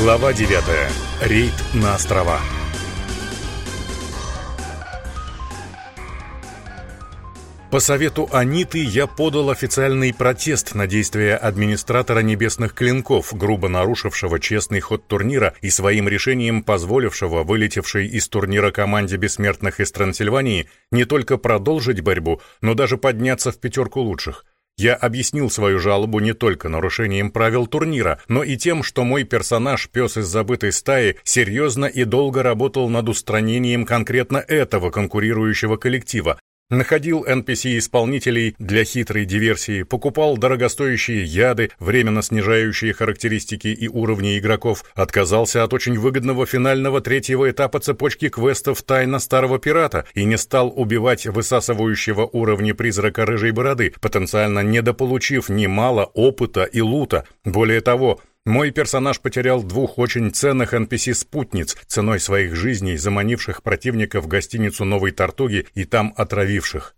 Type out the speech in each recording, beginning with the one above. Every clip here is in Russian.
Глава 9. Рейд на острова. По совету Аниты я подал официальный протест на действия администратора небесных клинков, грубо нарушившего честный ход турнира и своим решением позволившего вылетевшей из турнира команде бессмертных из Трансильвании не только продолжить борьбу, но даже подняться в пятерку лучших. Я объяснил свою жалобу не только нарушением правил турнира, но и тем, что мой персонаж, пес из забытой стаи, серьезно и долго работал над устранением конкретно этого конкурирующего коллектива, Находил NPC-исполнителей для хитрой диверсии, покупал дорогостоящие яды, временно снижающие характеристики и уровни игроков, отказался от очень выгодного финального третьего этапа цепочки квестов «Тайна старого пирата» и не стал убивать высасывающего уровни призрака рыжей бороды, потенциально недополучив немало опыта и лута. Более того, мой персонаж потерял двух очень ценных NPC-спутниц, ценой своих жизней, заманивших противника в гостиницу Новой Тартуги и там отравивших.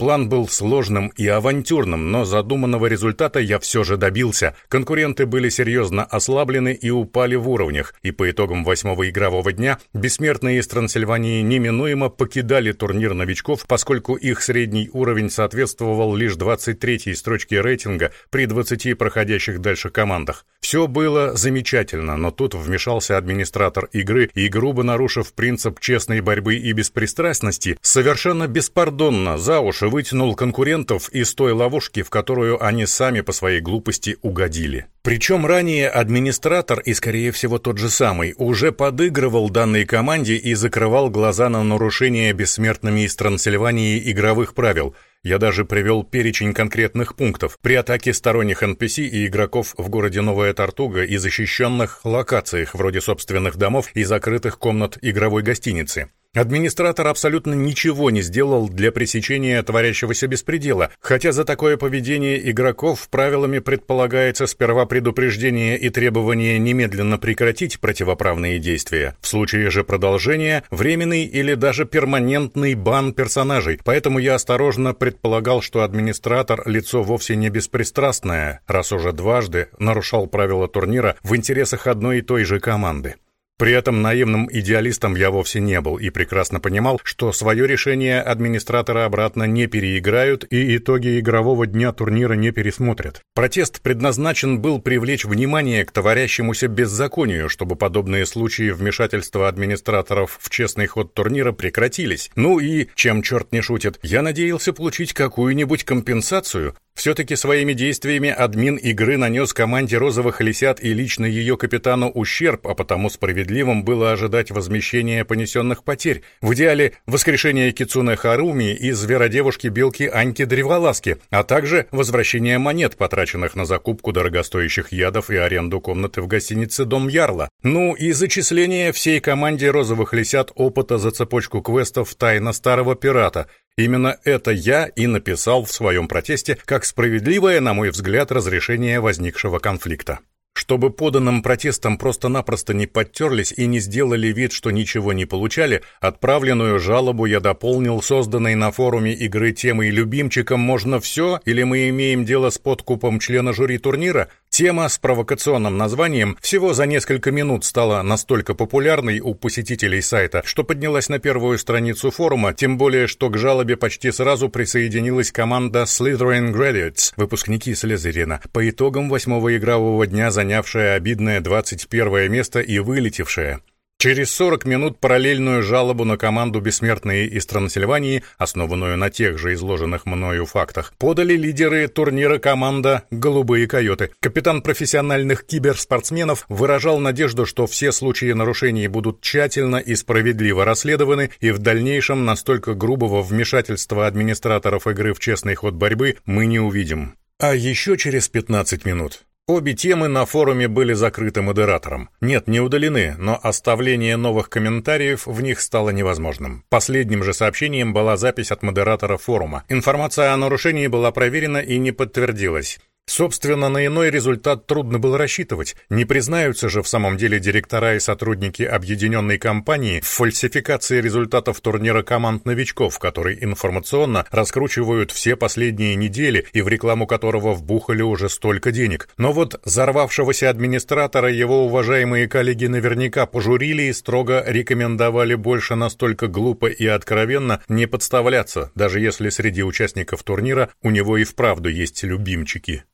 План был сложным и авантюрным, но задуманного результата я все же добился. Конкуренты были серьезно ослаблены и упали в уровнях, и по итогам восьмого игрового дня бессмертные из Трансильвании неминуемо покидали турнир новичков, поскольку их средний уровень соответствовал лишь 23-й строчке рейтинга при 20 проходящих дальше командах. Все было замечательно, но тут вмешался администратор игры и, грубо нарушив принцип честной борьбы и беспристрастности, совершенно беспардонно за уши вытянул конкурентов из той ловушки, в которую они сами по своей глупости угодили. Причем ранее администратор, и скорее всего тот же самый, уже подыгрывал данной команде и закрывал глаза на нарушение бессмертными из Трансильвании игровых правил – я даже привел перечень конкретных пунктов при атаке сторонних NPC и игроков в городе Новая Тартуга и защищенных локациях, вроде собственных домов и закрытых комнат игровой гостиницы. Администратор абсолютно ничего не сделал для пресечения творящегося беспредела, хотя за такое поведение игроков правилами предполагается сперва предупреждение и требование немедленно прекратить противоправные действия. В случае же продолжения – временный или даже перманентный бан персонажей, поэтому я осторожно предполагал, что администратор – лицо вовсе не беспристрастное, раз уже дважды нарушал правила турнира в интересах одной и той же команды. При этом наивным идеалистом я вовсе не был и прекрасно понимал, что свое решение администратора обратно не переиграют и итоги игрового дня турнира не пересмотрят. Протест предназначен был привлечь внимание к творящемуся беззаконию, чтобы подобные случаи вмешательства администраторов в честный ход турнира прекратились. Ну и, чем черт не шутит, я надеялся получить какую-нибудь компенсацию, все-таки своими действиями админ игры нанес команде розовых лисят и лично ее капитану ущерб, а потому справедливым было ожидать возмещения понесенных потерь. В идеале воскрешение Кицуне Харуми и зверодевушки Белки Аньки Древоласки, а также возвращение монет, потраченных на закупку дорогостоящих ядов и аренду комнаты в гостинице «Дом Ярла». Ну и зачисление всей команде розовых лисят опыта за цепочку квестов «Тайна старого пирата», Именно это я и написал в своем протесте как справедливое, на мой взгляд, разрешение возникшего конфликта. Чтобы поданным протестам просто-напросто не подтерлись и не сделали вид, что ничего не получали, отправленную жалобу я дополнил созданной на форуме игры темой «Любимчикам можно все» или мы имеем дело с подкупом члена жюри турнира, Тема с провокационным названием всего за несколько минут стала настолько популярной у посетителей сайта, что поднялась на первую страницу форума, тем более, что к жалобе почти сразу присоединилась команда Slytherin Graduates, выпускники Слезерина, по итогам восьмого игрового дня занявшая обидное 21 место и вылетевшая. Через 40 минут параллельную жалобу на команду «Бессмертные» из Трансильвании, основанную на тех же изложенных мною фактах, подали лидеры турнира команда «Голубые койоты». Капитан профессиональных киберспортсменов выражал надежду, что все случаи нарушений будут тщательно и справедливо расследованы, и в дальнейшем настолько грубого вмешательства администраторов игры в честный ход борьбы мы не увидим. А еще через 15 минут Обе темы на форуме были закрыты модератором. Нет, не удалены, но оставление новых комментариев в них стало невозможным. Последним же сообщением была запись от модератора форума. Информация о нарушении была проверена и не подтвердилась. Собственно, на иной результат трудно было рассчитывать. Не признаются же в самом деле директора и сотрудники объединенной компании в фальсификации результатов турнира команд новичков, который информационно раскручивают все последние недели и в рекламу которого вбухали уже столько денег. Но вот взорвавшегося администратора его уважаемые коллеги наверняка пожурили и строго рекомендовали больше настолько глупо и откровенно не подставляться, даже если среди участников турнира у него и вправду есть любимчики.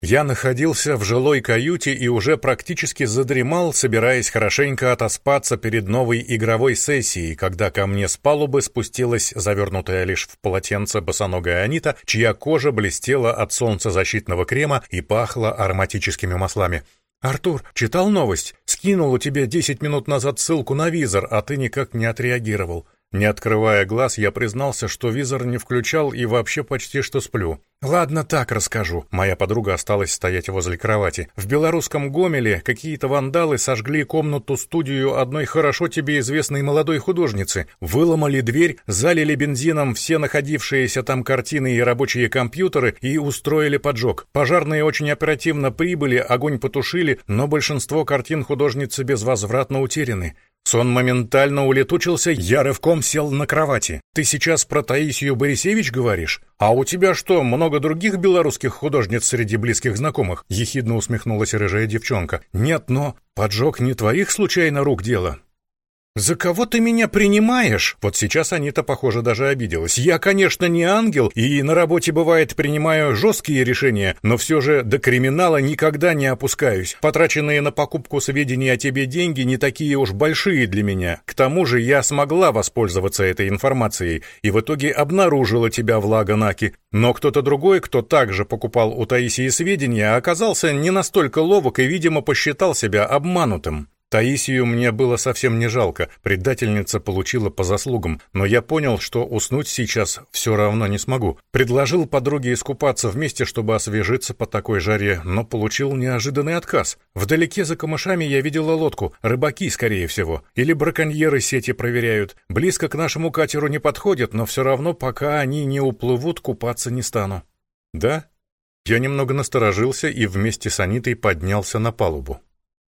Я находился в жилой каюте и уже практически задремал, собираясь хорошенько отоспаться перед новой игровой сессией, когда ко мне с палубы спустилась завернутая лишь в полотенце босоногая Анита, чья кожа блестела от солнцезащитного крема и пахла ароматическими маслами. «Артур, читал новость? У тебя десять минут назад ссылку на визор, а ты никак не отреагировал». Не открывая глаз, я признался, что визор не включал и вообще почти что сплю. «Ладно, так расскажу». Моя подруга осталась стоять возле кровати. В белорусском Гомеле какие-то вандалы сожгли комнату-студию одной хорошо тебе известной молодой художницы, выломали дверь, залили бензином все находившиеся там картины и рабочие компьютеры и устроили поджог. Пожарные очень оперативно прибыли, огонь потушили, но большинство картин художницы безвозвратно утеряны. Сон моментально улетучился, я рывком сел на кровати. «Ты сейчас про Таисию Борисевич говоришь? А у тебя что, много других белорусских художниц среди близких знакомых?» Ехидно усмехнулась рыжая девчонка. «Нет, но поджог не твоих случайно рук дело?» «За кого ты меня принимаешь?» Вот сейчас Анита, похоже, даже обиделась. «Я, конечно, не ангел, и на работе, бывает, принимаю жесткие решения, но все же до криминала никогда не опускаюсь. Потраченные на покупку сведений о тебе деньги не такие уж большие для меня. К тому же я смогла воспользоваться этой информацией и в итоге обнаружила тебя в Лаганаке. Но кто-то другой, кто также покупал у Таисии сведения, оказался не настолько ловок и, видимо, посчитал себя обманутым. Таисию мне было совсем не жалко, предательница получила по заслугам, но я понял, что уснуть сейчас все равно не смогу. Предложил подруге искупаться вместе, чтобы освежиться по такой жаре, но получил неожиданный отказ. Вдалеке за камышами я видела лодку, рыбаки, скорее всего, или браконьеры сети проверяют. Близко к нашему катеру не подходят, но все равно, пока они не уплывут, купаться не стану. Да? Я немного насторожился и вместе с Анитой поднялся на палубу.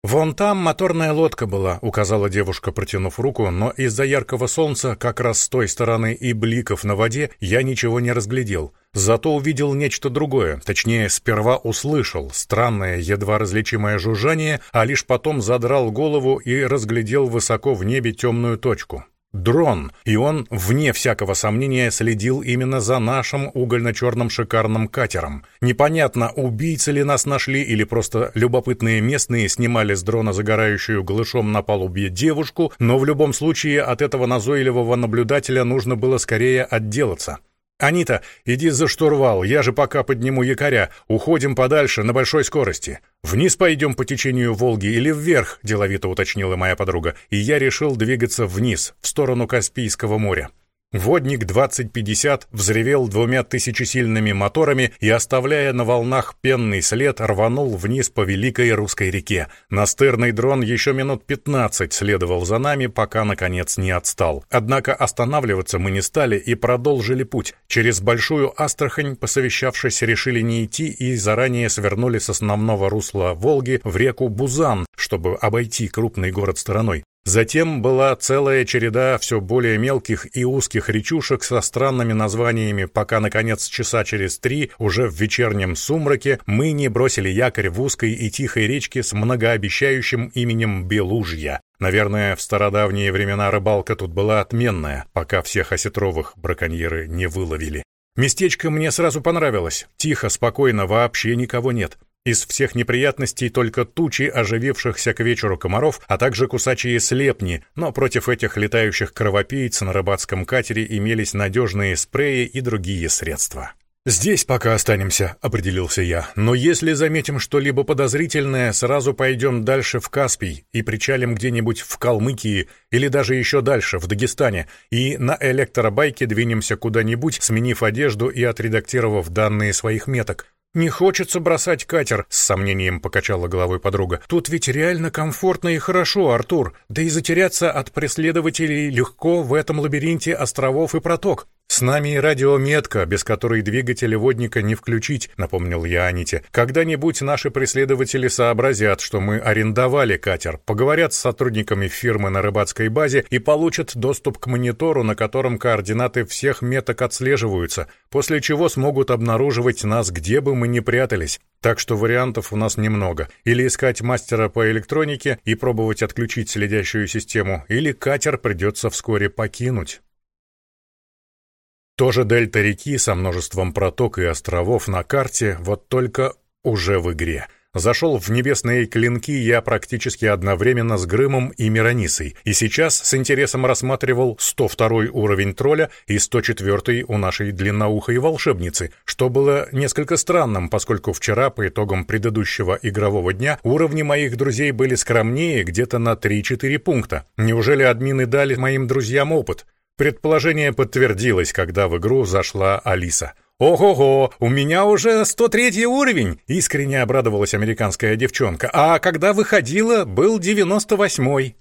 «Вон там моторная лодка была», — указала девушка, протянув руку, но из-за яркого солнца, как раз с той стороны и бликов на воде, я ничего не разглядел. Зато увидел нечто другое, точнее, сперва услышал странное, едва различимое жужжание, а лишь потом задрал голову и разглядел высоко в небе темную точку. Дрон, и он, вне всякого сомнения, следил именно за нашим угольно-черным шикарным катером. Непонятно, убийцы ли нас нашли или просто любопытные местные снимали с дрона загорающую голышом на палубе девушку, но в любом случае от этого назойливого наблюдателя нужно было скорее отделаться. «Анита, иди за штурвал, я же пока подниму якоря. Уходим подальше, на большой скорости. Вниз пойдем по течению Волги или вверх?» – деловито уточнила моя подруга. И я решил двигаться вниз, в сторону Каспийского моря. Водник 2050 взревел двумя тысячесильными моторами и, оставляя на волнах пенный след, рванул вниз по Великой Русской реке. Настырный дрон еще минут 15 следовал за нами, пока, наконец, не отстал. Однако останавливаться мы не стали и продолжили путь. Через Большую Астрахань, посовещавшись, решили не идти и заранее свернули с основного русла Волги в реку Бузан, чтобы обойти крупный город стороной. Затем была целая череда все более мелких и узких речушек со странными названиями, пока, наконец, часа через три, уже в вечернем сумраке, мы не бросили якорь в узкой и тихой речке с многообещающим именем Белужья. Наверное, в стародавние времена рыбалка тут была отменная, пока всех осетровых браконьеры не выловили. Местечко мне сразу понравилось. Тихо, спокойно, вообще никого нет. Из всех неприятностей только тучи оживившихся к вечеру комаров, а также кусачие слепни, но против этих летающих кровопийц на рыбацком катере имелись надежные спреи и другие средства. «Здесь пока останемся», — определился я. «Но если заметим что-либо подозрительное, сразу пойдем дальше в Каспий и причалим где-нибудь в Калмыкии или даже еще дальше, в Дагестане, и на электробайке двинемся куда-нибудь, сменив одежду и отредактировав данные своих меток. «Не хочется бросать катер», — с сомнением покачала головой подруга. «Тут ведь реально комфортно и хорошо, Артур. Да и затеряться от преследователей легко в этом лабиринте островов и проток. «С нами и радиометка, без которой двигатели водника не включить», — напомнил я Аните. «Когда-нибудь наши преследователи сообразят, что мы арендовали катер, поговорят с сотрудниками фирмы на рыбацкой базе и получат доступ к монитору, на котором координаты всех меток отслеживаются, после чего смогут обнаруживать нас, где бы мы ни прятались. Так что вариантов у нас немного. Или искать мастера по электронике и пробовать отключить следящую систему, или катер придется вскоре покинуть». Тоже дельта реки со множеством проток и островов на карте, вот только уже в игре. Зашел в небесные клинки я практически одновременно с Грымом и Миронисой, и сейчас с интересом рассматривал 102 уровень тролля и 104 у нашей длинноухой волшебницы, что было несколько странным, поскольку вчера, по итогам предыдущего игрового дня, уровни моих друзей были скромнее где-то на 3-4 пункта. Неужели админы дали моим друзьям опыт? Предположение подтвердилось, когда в игру зашла Алиса. «Ого-го, у меня уже 103 уровень!» — искренне обрадовалась американская девчонка. «А когда выходила, был 98-й».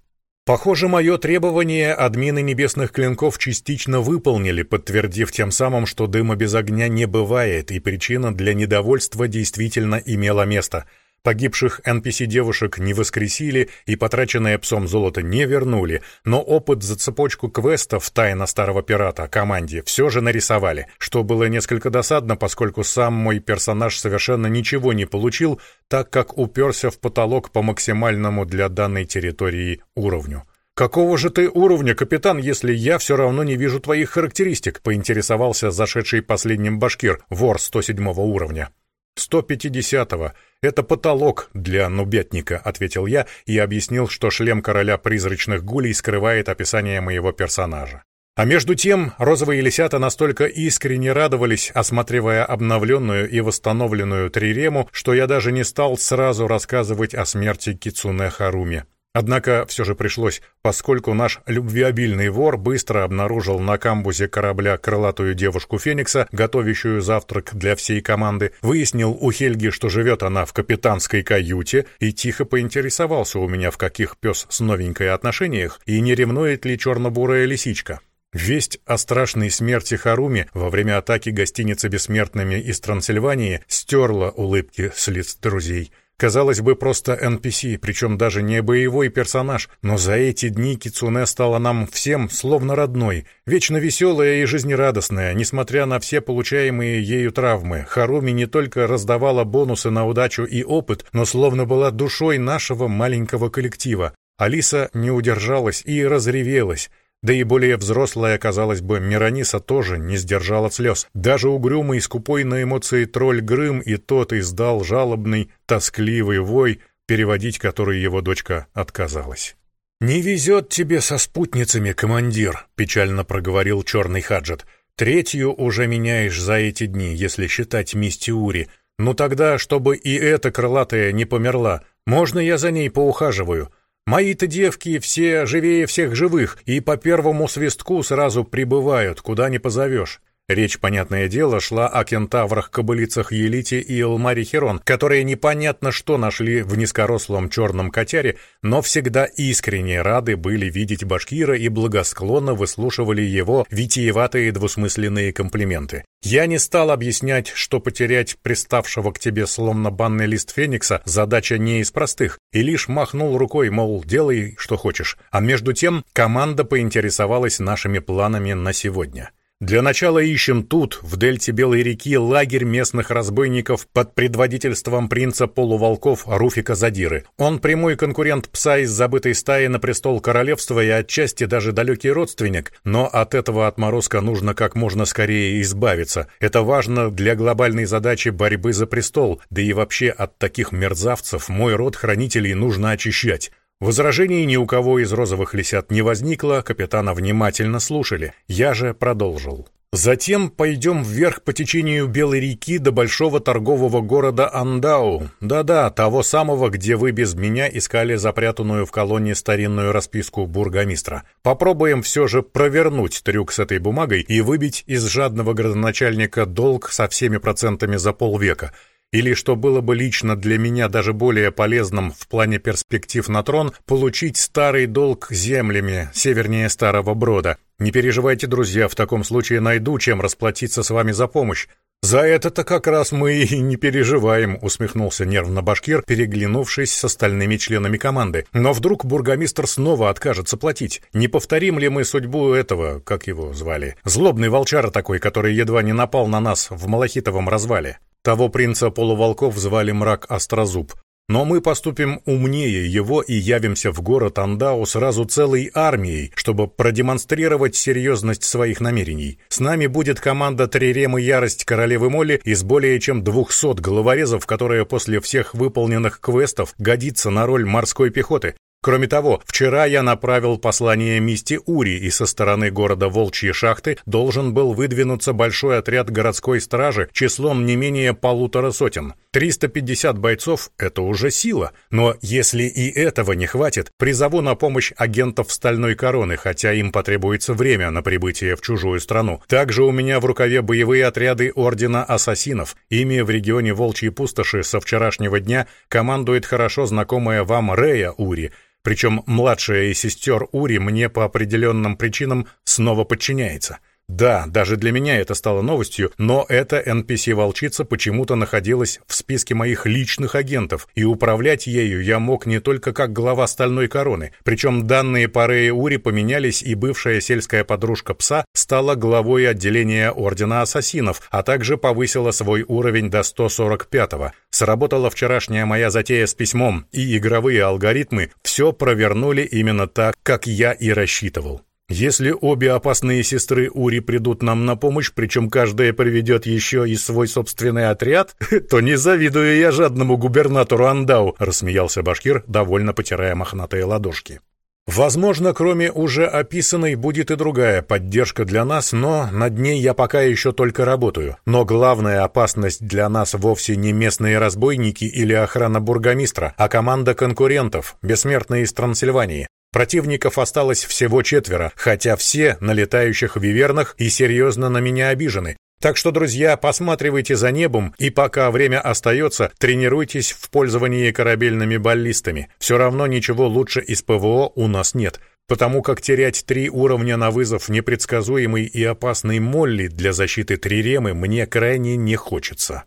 Похоже, мое требование админы небесных клинков частично выполнили, подтвердив тем самым, что дыма без огня не бывает, и причина для недовольства действительно имела место — Погибших NPC-девушек не воскресили и потраченное псом золото не вернули, но опыт за цепочку квестов «Тайна старого пирата» команде все же нарисовали, что было несколько досадно, поскольку сам мой персонаж совершенно ничего не получил, так как уперся в потолок по максимальному для данной территории уровню. «Какого же ты уровня, капитан, если я все равно не вижу твоих характеристик?» — поинтересовался зашедший последним башкир, вор 107 уровня. «150-го. Это потолок для нубятника», — ответил я и объяснил, что шлем короля призрачных гулей скрывает описание моего персонажа. А между тем розовые лисята настолько искренне радовались, осматривая обновленную и восстановленную Трирему, что я даже не стал сразу рассказывать о смерти Кицуне Харуми. Однако все же пришлось, поскольку наш любвеобильный вор быстро обнаружил на камбузе корабля крылатую девушку Феникса, готовящую завтрак для всей команды, выяснил у Хельги, что живет она в капитанской каюте, и тихо поинтересовался у меня, в каких пес с новенькой отношениях, и не ревнует ли черно-бурая лисичка. Весть о страшной смерти Харуми во время атаки гостиницы «Бессмертными» из Трансильвании стерла улыбки с лиц друзей — Казалось бы, просто NPC, причем даже не боевой персонаж, но за эти дни Кицуне стала нам всем словно родной, вечно веселая и жизнерадостная, несмотря на все получаемые ею травмы. Харуми не только раздавала бонусы на удачу и опыт, но словно была душой нашего маленького коллектива. Алиса не удержалась и разревелась. Да и более взрослая, казалось бы, Мирониса тоже не сдержала слез. Даже угрюмый скупой на эмоции тролль Грым и тот издал жалобный, тоскливый вой, переводить который его дочка отказалась. «Не везет тебе со спутницами, командир», — печально проговорил черный хаджет. «Третью уже меняешь за эти дни, если считать Мистиури. Ну тогда, чтобы и эта крылатая не померла, можно я за ней поухаживаю?» Мои-то девки все живее всех живых, и по первому свистку сразу прибывают, куда не позовешь. Речь, понятное дело, шла о кентаврах-кобылицах Елите и Элмаре Херон, которые непонятно что нашли в низкорослом черном котяре, но всегда искренне рады были видеть башкира и благосклонно выслушивали его витиеватые двусмысленные комплименты. Я не стал объяснять, что потерять приставшего к тебе словно банный лист Феникса задача не из простых, и лишь махнул рукой, мол, делай, что хочешь. А между тем команда поинтересовалась нашими планами на сегодня. Для начала ищем тут, в дельте Белой реки, лагерь местных разбойников под предводительством принца полуволков Руфика Задиры. Он прямой конкурент пса из забытой стаи на престол королевства и отчасти даже далекий родственник, но от этого отморозка нужно как можно скорее избавиться. Это важно для глобальной задачи борьбы за престол, да и вообще от таких мерзавцев мой род хранителей нужно очищать. Возражений ни у кого из розовых лисят не возникло, капитана внимательно слушали. Я же продолжил. Затем пойдем вверх по течению Белой реки до большого торгового города Андау. Да-да, того самого, где вы без меня искали запрятанную в колонии старинную расписку бургомистра. Попробуем все же провернуть трюк с этой бумагой и выбить из жадного градоначальника долг со всеми процентами за полвека. Или, что было бы лично для меня даже более полезным в плане перспектив на трон, получить старый долг землями севернее Старого Брода. Не переживайте, друзья, в таком случае найду, чем расплатиться с вами за помощь. «За это-то как раз мы и не переживаем», — усмехнулся нервно башкир, переглянувшись с остальными членами команды. «Но вдруг бургомистр снова откажется платить? Не повторим ли мы судьбу этого, как его звали? Злобный волчара такой, который едва не напал на нас в Малахитовом развале». Того принца полуволков звали Мрак Острозуб. Но мы поступим умнее его и явимся в город Андау сразу целой армией, чтобы продемонстрировать серьезность своих намерений. С нами будет команда Трирем и Ярость Королевы Молли из более чем 200 головорезов, которая после всех выполненных квестов годится на роль морской пехоты. Кроме того, вчера я направил послание Мисти Ури, и со стороны города Волчьи шахты должен был выдвинуться большой отряд городской стражи числом не менее полутора сотен. 350 бойцов — это уже сила, но если и этого не хватит, призову на помощь агентов Стальной Короны, хотя им потребуется время на прибытие в чужую страну. Также у меня в рукаве боевые отряды Ордена Ассасинов. Ими в регионе Волчьей Пустоши со вчерашнего дня командует хорошо знакомая вам Рея Ури — причем младшая из сестер Ури мне по определенным причинам снова подчиняется. Да, даже для меня это стало новостью, но эта NPC-волчица почему-то находилась в списке моих личных агентов, и управлять ею я мог не только как глава Стальной Короны. Причем данные по Рее Ури поменялись, и бывшая сельская подружка пса стала главой отделения Ордена Ассасинов, а также повысила свой уровень до 145-го. Сработала вчерашняя моя затея с письмом, и игровые алгоритмы все провернули именно так, как я и рассчитывал. Если обе опасные сестры Ури придут нам на помощь, причем каждая приведет еще и свой собственный отряд, то не завидую я жадному губернатору Андау, рассмеялся Башкир, довольно потирая мохнатые ладошки. Возможно, кроме уже описанной, будет и другая поддержка для нас, но над ней я пока еще только работаю. Но главная опасность для нас вовсе не местные разбойники или охрана бургомистра, а команда конкурентов, бессмертные из Трансильвании. Противников осталось всего четверо, хотя все на летающих вивернах и серьезно на меня обижены. Так что, друзья, посматривайте за небом и пока время остается, тренируйтесь в пользовании корабельными баллистами. Все равно ничего лучше из ПВО у нас нет, потому как терять три уровня на вызов непредсказуемый и опасный Молли для защиты Триремы мне крайне не хочется.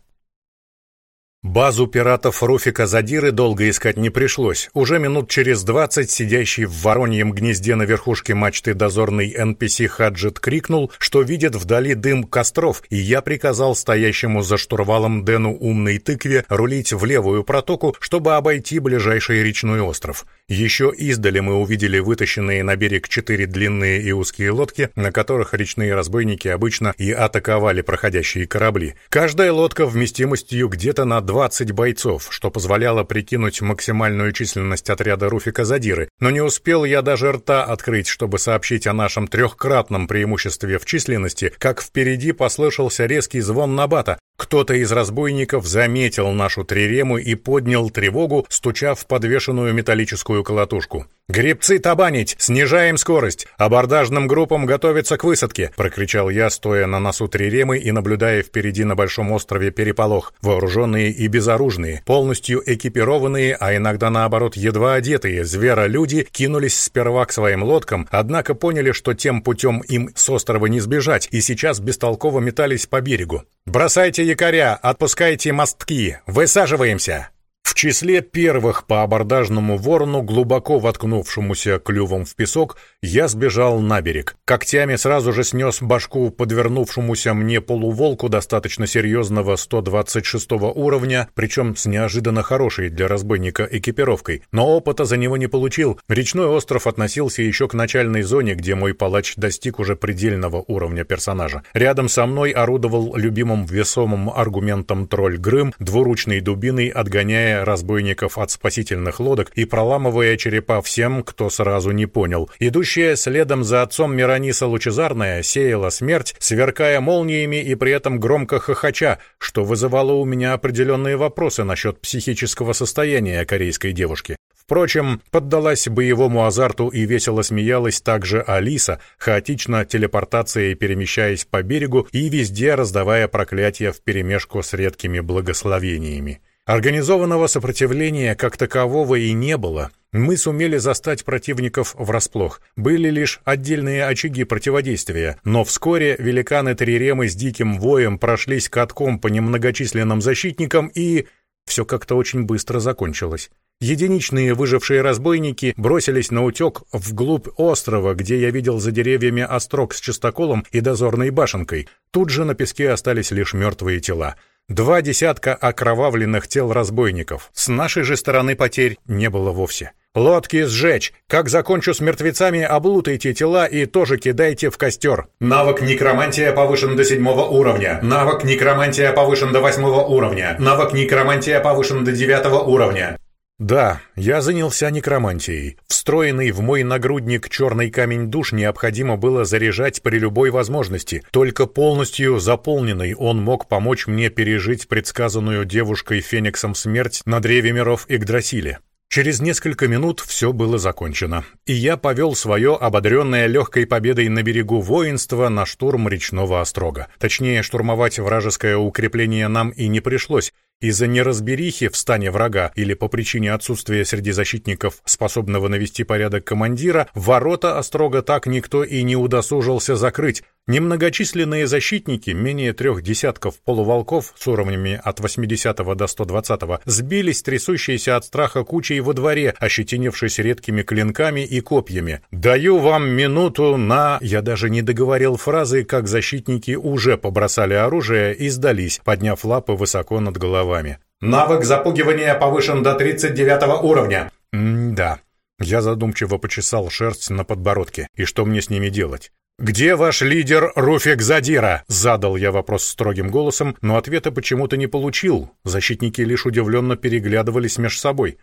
Базу пиратов Руфика Задиры долго искать не пришлось. Уже минут через двадцать сидящий в вороньем гнезде на верхушке мачты дозорный NPC Хаджет крикнул, что видит вдали дым костров, и я приказал стоящему за штурвалом Дэну умной тыкве рулить в левую протоку, чтобы обойти ближайший речной остров. Еще издали мы увидели вытащенные на берег четыре длинные и узкие лодки, на которых речные разбойники обычно и атаковали проходящие корабли. Каждая лодка вместимостью где-то на 20 бойцов, что позволяло прикинуть максимальную численность отряда Руфика Задиры, но не успел я даже рта открыть, чтобы сообщить о нашем трехкратном преимуществе в численности, как впереди послышался резкий звон набата, кто-то из разбойников заметил нашу трирему и поднял тревогу, стуча в подвешенную металлическую колотушку. «Гребцы табанить! Снижаем скорость! Абордажным группам готовиться к высадке!» — прокричал я, стоя на носу триремы и наблюдая впереди на большом острове переполох. Вооруженные и безоружные, полностью экипированные, а иногда наоборот едва одетые зверолюди кинулись сперва к своим лодкам, однако поняли, что тем путем им с острова не сбежать, и сейчас бестолково метались по берегу. «Бросайте якоря, отпускайте мостки, высаживаемся!» В числе первых по абордажному ворону, глубоко воткнувшемуся клювом в песок, я сбежал на берег. Когтями сразу же снес башку подвернувшемуся мне полуволку достаточно серьезного 126 уровня, причем с неожиданно хорошей для разбойника экипировкой. Но опыта за него не получил. Речной остров относился еще к начальной зоне, где мой палач достиг уже предельного уровня персонажа. Рядом со мной орудовал любимым весомым аргументом тролль Грым, двуручной дубиной отгоняя отделяя разбойников от спасительных лодок и проламывая черепа всем, кто сразу не понял. Идущая следом за отцом Мирониса Лучезарная сеяла смерть, сверкая молниями и при этом громко хохоча, что вызывало у меня определенные вопросы насчет психического состояния корейской девушки. Впрочем, поддалась боевому азарту и весело смеялась также Алиса, хаотично телепортацией перемещаясь по берегу и везде раздавая проклятия вперемешку с редкими благословениями. Организованного сопротивления как такового и не было. Мы сумели застать противников врасплох. Были лишь отдельные очаги противодействия, но вскоре великаны Триремы с диким воем прошлись катком по немногочисленным защитникам и... Все как-то очень быстро закончилось. Единичные выжившие разбойники бросились на утек вглубь острова, где я видел за деревьями острог с частоколом и дозорной башенкой. Тут же на песке остались лишь мертвые тела. Два десятка окровавленных тел разбойников. С нашей же стороны потерь не было вовсе. «Лодки сжечь! Как закончу с мертвецами, облутайте тела и тоже кидайте в костер!» Навык некромантия повышен до седьмого уровня. Навык некромантия повышен до восьмого уровня. Навык некромантия повышен до девятого уровня. Да, я занялся некромантией. Встроенный в мой нагрудник черный камень душ необходимо было заряжать при любой возможности. Только полностью заполненный он мог помочь мне пережить предсказанную девушкой Фениксом смерть на древе миров Игдрасиле. Через несколько минут все было закончено, и я повел свое ободренное легкой победой на берегу воинство на штурм речного острога. Точнее, штурмовать вражеское укрепление нам и не пришлось, из-за неразберихи в стане врага или по причине отсутствия среди защитников способного навести порядок командира, ворота острога так никто и не удосужился закрыть. Немногочисленные защитники, менее трех десятков полуволков с уровнями от 80 до 120, сбились трясущиеся от страха кучей во дворе, ощетинившись редкими клинками и копьями. «Даю вам минуту на...» Я даже не договорил фразы, как защитники уже побросали оружие и сдались, подняв лапы высоко над головой словами. «Навык запугивания повышен до 39 уровня». «М-да». Я задумчиво почесал шерсть на подбородке. И что мне с ними делать? «Где ваш лидер Руфик Задира?» Задал я вопрос строгим голосом, но ответа почему-то не получил. Защитники лишь удивленно переглядывались меж собой.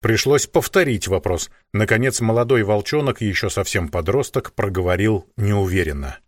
Пришлось повторить вопрос. Наконец молодой волчонок, еще совсем подросток, проговорил неуверенно.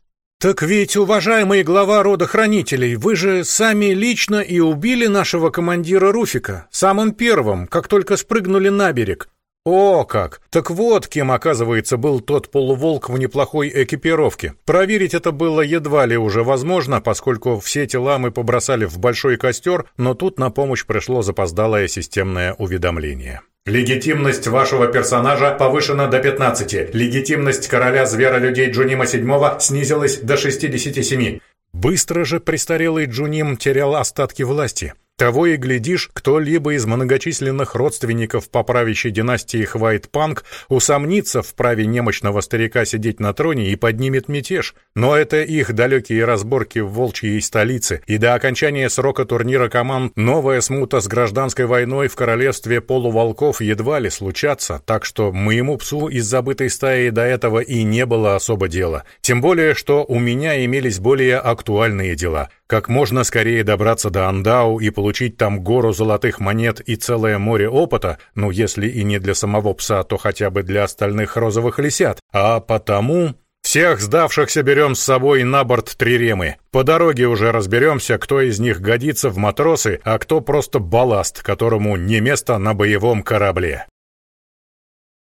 «Так ведь, уважаемый глава рода хранителей, вы же сами лично и убили нашего командира Руфика, самым первым, как только спрыгнули на берег. О, как! Так вот, кем, оказывается, был тот полуволк в неплохой экипировке. Проверить это было едва ли уже возможно, поскольку все тела мы побросали в большой костер, но тут на помощь пришло запоздалое системное уведомление. Легитимность вашего персонажа повышена до 15. Легитимность короля зверолюдей Джунима VII снизилась до 67. Быстро же престарелый Джуним терял остатки власти. Того и глядишь, кто-либо из многочисленных родственников по династии Хвайт-Панк усомнится в праве немощного старика сидеть на троне и поднимет мятеж. Но это их далекие разборки в волчьей столице, и до окончания срока турнира команд новая смута с гражданской войной в королевстве полуволков едва ли случатся, так что моему псу из забытой стаи до этого и не было особо дела. Тем более, что у меня имелись более актуальные дела — как можно скорее добраться до Андау и получить там гору золотых монет и целое море опыта, ну, если и не для самого пса, то хотя бы для остальных розовых лисят. А потому... Всех сдавшихся берем с собой на борт Триремы. По дороге уже разберемся, кто из них годится в матросы, а кто просто балласт, которому не место на боевом корабле.